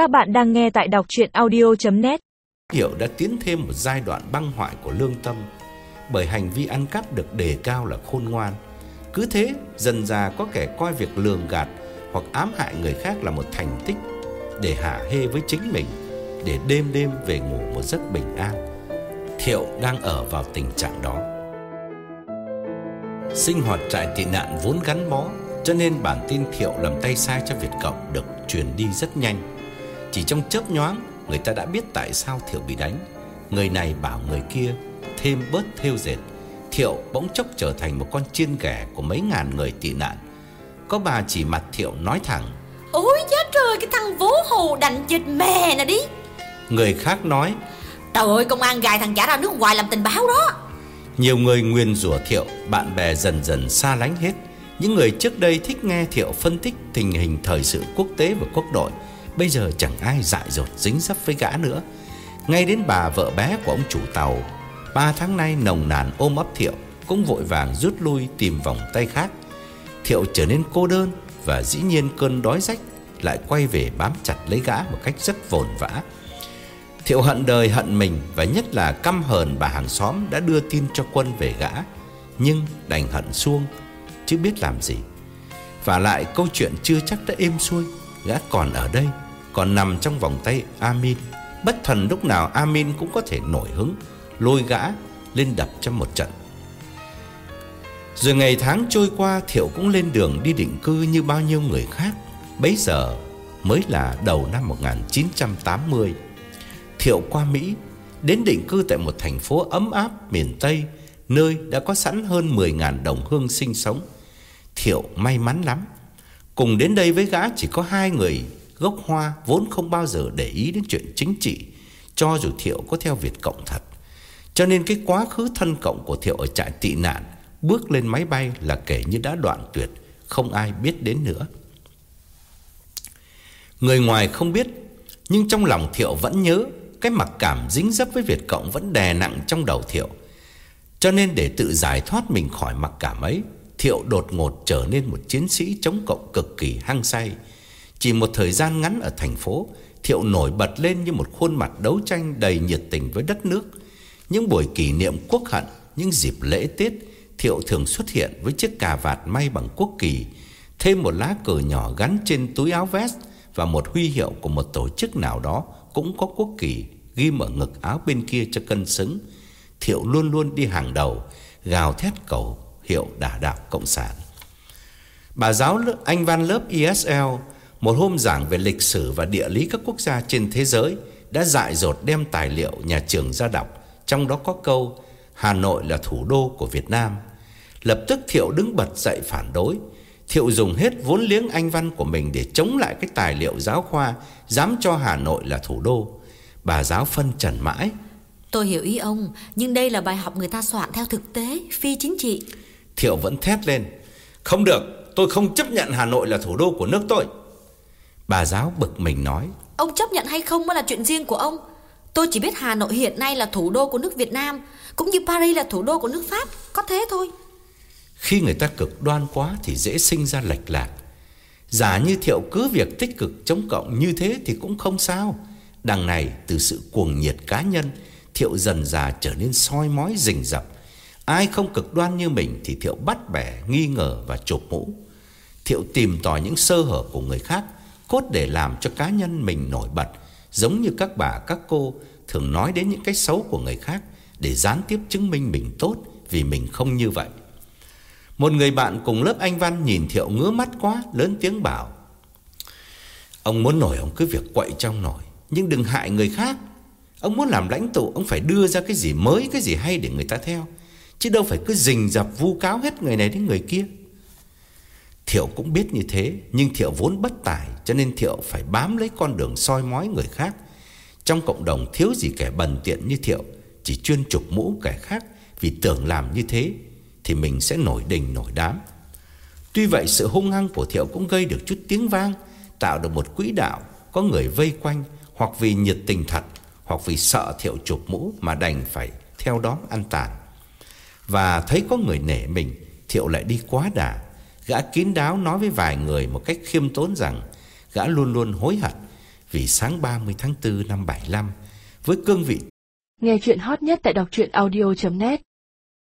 Các bạn đang nghe tại đọc chuyện audio.net Thiệu đã tiến thêm một giai đoạn băng hoại của lương tâm, Bởi hành vi ăn cắp được đề cao là khôn ngoan. Cứ thế, dần già có kẻ coi việc lường gạt Hoặc ám hại người khác là một thành tích Để hạ hê với chính mình, Để đêm đêm về ngủ một giấc bình an. Thiệu đang ở vào tình trạng đó. Sinh hoạt trại tị nạn vốn gắn bó, Cho nên bản tin Thiệu làm tay sai cho Việt Cộng được truyền đi rất nhanh. Chỉ trong chớp nhoáng Người ta đã biết tại sao Thiệu bị đánh. Người này bảo người kia Thêm bớt theo dệt. Thiệu bỗng chốc trở thành một con chiên ghẻ Của mấy ngàn người tị nạn. Có bà chỉ mặt Thiệu nói thẳng Ôi chết trời cái thằng vố hồ đành chết mè nè đi. Người khác nói Trời ơi công an gài thằng giả ra nước ngoài làm tình báo đó. Nhiều người nguyền rủa Thiệu Bạn bè dần dần xa lánh hết. Những người trước đây thích nghe Thiệu phân tích Tình hình thời sự quốc tế và quốc đội Bây giờ chẳng ai dại dột dính dấp với gã nữa. Ngay đến bà vợ bé của ông chủ tàu, Ba tháng nay nồng nàn ôm ấp Thiệu, Cũng vội vàng rút lui tìm vòng tay khác. Thiệu trở nên cô đơn Và dĩ nhiên cơn đói rách Lại quay về bám chặt lấy gã một cách rất vồn vã. Thiệu hận đời hận mình Và nhất là căm hờn bà hàng xóm Đã đưa tin cho quân về gã, Nhưng đành hận xuông, Chứ biết làm gì. Và lại câu chuyện chưa chắc đã êm xuôi, Gã còn ở đây. Còn nằm trong vòng tay Amin, Bất thần lúc nào Amin cũng có thể nổi hứng, Lôi gã lên đập cho một trận. Rồi ngày tháng trôi qua, Thiệu cũng lên đường đi định cư như bao nhiêu người khác. Bấy giờ mới là đầu năm 1980 Thiệu qua Mỹ, Đến định cư tại một thành phố ấm áp miền Tây, Nơi đã có sẵn hơn 10.000 đồng hương sinh sống. Thiệu may mắn lắm. Cùng đến đây với gã chỉ có hai người gốc hoa Vốn không bao giờ để ý đến chuyện chính trị, Cho dù Thiệu có theo Việt Cộng thật. Cho nên cái quá khứ thân cộng của Thiệu ở trại tị nạn Bước lên máy bay là kể như đã đoạn tuyệt, Không ai biết đến nữa. Người ngoài không biết, Nhưng trong lòng Thiệu vẫn nhớ Cái mặc cảm dính dấp với Việt Cộng Vẫn đè nặng trong đầu Thiệu. Cho nên để tự giải thoát mình khỏi mặc cảm ấy, Thiệu đột ngột trở nên một chiến sĩ chống cộng cực kỳ hăng say. Chỉ một thời gian ngắn ở thành phố, Thiệu nổi bật lên như một khuôn mặt đấu tranh đầy nhiệt tình với đất nước. Những buổi kỷ niệm quốc hận, Những dịp lễ Tết, Thiệu thường xuất hiện với chiếc cà vạt may bằng quốc kỳ, Thêm một lá cờ nhỏ gắn trên túi áo vest Và một huy hiệu của một tổ chức nào đó Cũng có quốc kỳ Ghim ở ngực áo bên kia cho cân xứng. Thiệu luôn luôn đi hàng đầu, Gào thét cầu hiệu đả đạo Cộng sản. Bà giáo anh văn lớp ESL một hôm giảng về lịch sử và địa lý các quốc gia trên thế giới Đã dại dột đem tài liệu nhà trường ra đọc Trong đó có câu Hà Nội là thủ đô của Việt Nam Lập tức Thiệu đứng bật dậy phản đối. Thiệu dùng hết vốn liếng anh văn của mình Để chống lại cái tài liệu giáo khoa Dám cho Hà Nội là thủ đô. Bà giáo phân trần mãi. Tôi hiểu ý ông Nhưng đây là bài học người ta soạn theo thực tế Phi chính trị Thiệu vẫn thét lên. Không được tôi không chấp nhận Hà Nội là thủ đô của nước tôi Bà giáo bực mình nói. Ông chấp nhận hay không mới là chuyện riêng của ông. Tôi chỉ biết Hà Nội hiện nay là thủ đô của nước Việt Nam Cũng như Paris là thủ đô của nước Pháp Có thế thôi. Khi người ta cực đoan quá Thì dễ sinh ra lệch lạc. Giả như Thiệu cứ việc tích cực chống cộng như thế Thì cũng không sao. Đằng này từ sự cuồng nhiệt cá nhân Thiệu dần già trở nên soi mói rình rập. Ai không cực đoan như mình Thì Thiệu bắt bẻ, nghi ngờ và chụp mũ. Thiệu tìm tòi những sơ hở của người khác Cốt để làm cho cá nhân mình nổi bật Giống như các bà, các cô Thường nói đến những cái xấu của người khác Để gián tiếp chứng minh mình tốt Vì mình không như vậy. Một người bạn cùng lớp anh Văn Nhìn Thiệu ngứa mắt quá Lớn tiếng bảo Ông muốn nổi ông cứ việc quậy trong nổi Nhưng đừng hại người khác. Ông muốn làm lãnh tụ Ông phải đưa ra cái gì mới Cái gì hay để người ta theo Chứ đâu phải cứ rình rập vu cáo hết người này đến người kia. Thiệu cũng biết như thế Nhưng Thiệu vốn bất tài cho nên Thiệu phải bám lấy con đường soi mói người khác. Trong cộng đồng thiếu gì kẻ bần tiện như Thiệu, Chỉ chuyên trục mũ kẻ khác Vì tưởng làm như thế, Thì mình sẽ nổi đình nổi đám. Tuy vậy, sự hung hăng của Thiệu cũng gây được chút tiếng vang, Tạo được một quỹ đạo Có người vây quanh Hoặc vì nhiệt tình thật, Hoặc vì sợ Thiệu chụp mũ Mà đành phải theo đó ăn tàn. Và thấy có người nể mình, Thiệu lại đi quá đà. Gã kín đáo nói với vài người một cách khiêm tốn rằng Gã luôn luôn hối hận vì sáng 30 tháng 4 năm 75 với cương vị Nghe chuyện hot nhất tại đọc truyện audio.net